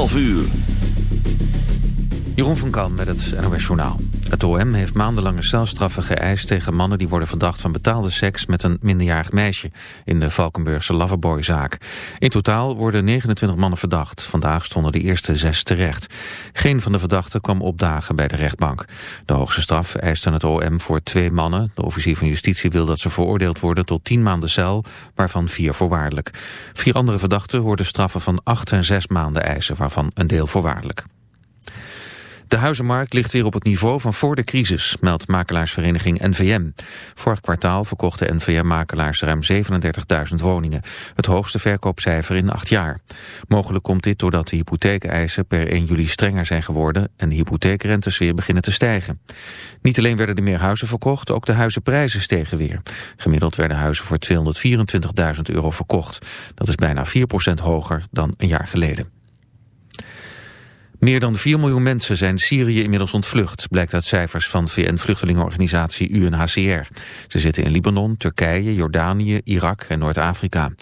12 uur. Jeroen van Kan met het NOS Journaal. Het OM heeft maandenlange celstraffen geëist tegen mannen die worden verdacht van betaalde seks met een minderjarig meisje in de Valkenburgse Loverboy-zaak. In totaal worden 29 mannen verdacht. Vandaag stonden de eerste zes terecht. Geen van de verdachten kwam opdagen bij de rechtbank. De hoogste straf eiste het OM voor twee mannen. De officier van justitie wil dat ze veroordeeld worden tot 10 maanden cel, waarvan vier voorwaardelijk. Vier andere verdachten worden straffen van 8 en 6 maanden eisen, waarvan een deel voorwaardelijk. De huizenmarkt ligt weer op het niveau van voor de crisis, meldt makelaarsvereniging NVM. Vorig kwartaal verkochten NVM-makelaars ruim 37.000 woningen. Het hoogste verkoopcijfer in acht jaar. Mogelijk komt dit doordat de hypotheekeisen per 1 juli strenger zijn geworden... en de hypotheekrentes weer beginnen te stijgen. Niet alleen werden er meer huizen verkocht, ook de huizenprijzen stegen weer. Gemiddeld werden huizen voor 224.000 euro verkocht. Dat is bijna 4% hoger dan een jaar geleden. Meer dan 4 miljoen mensen zijn Syrië inmiddels ontvlucht, blijkt uit cijfers van VN-vluchtelingenorganisatie UNHCR. Ze zitten in Libanon, Turkije, Jordanië, Irak en Noord-Afrika.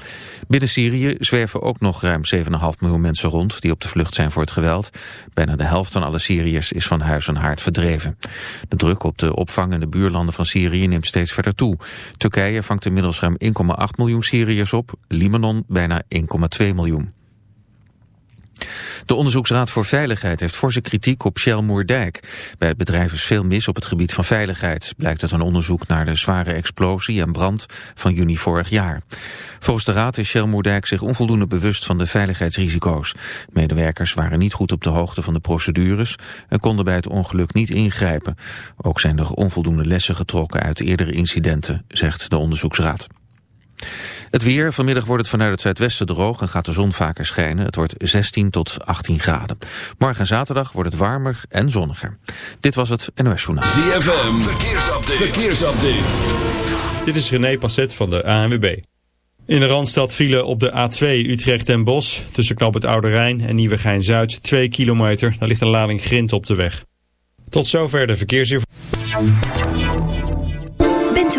Binnen Syrië zwerven ook nog ruim 7,5 miljoen mensen rond die op de vlucht zijn voor het geweld. Bijna de helft van alle Syriërs is van huis en haard verdreven. De druk op de opvang in de buurlanden van Syrië neemt steeds verder toe. Turkije vangt inmiddels ruim 1,8 miljoen Syriërs op, Libanon bijna 1,2 miljoen. De Onderzoeksraad voor Veiligheid heeft forse kritiek op Shell Moerdijk. Bij het bedrijf is veel mis op het gebied van veiligheid, blijkt uit een onderzoek naar de zware explosie en brand van juni vorig jaar. Volgens de Raad is Shell Moerdijk zich onvoldoende bewust van de veiligheidsrisico's. Medewerkers waren niet goed op de hoogte van de procedures en konden bij het ongeluk niet ingrijpen. Ook zijn er onvoldoende lessen getrokken uit eerdere incidenten, zegt de Onderzoeksraad. Het weer, vanmiddag wordt het vanuit het zuidwesten droog en gaat de zon vaker schijnen. Het wordt 16 tot 18 graden. Morgen en zaterdag wordt het warmer en zonniger. Dit was het NOS Journaal. ZFM, verkeersupdate. verkeersupdate. Dit is René Passet van de ANWB. In de Randstad vielen op de A2 Utrecht en Bos tussen knop het Oude Rijn en Nieuwegein-Zuid 2 kilometer. Daar ligt een lading grind op de weg. Tot zover de verkeersinformatie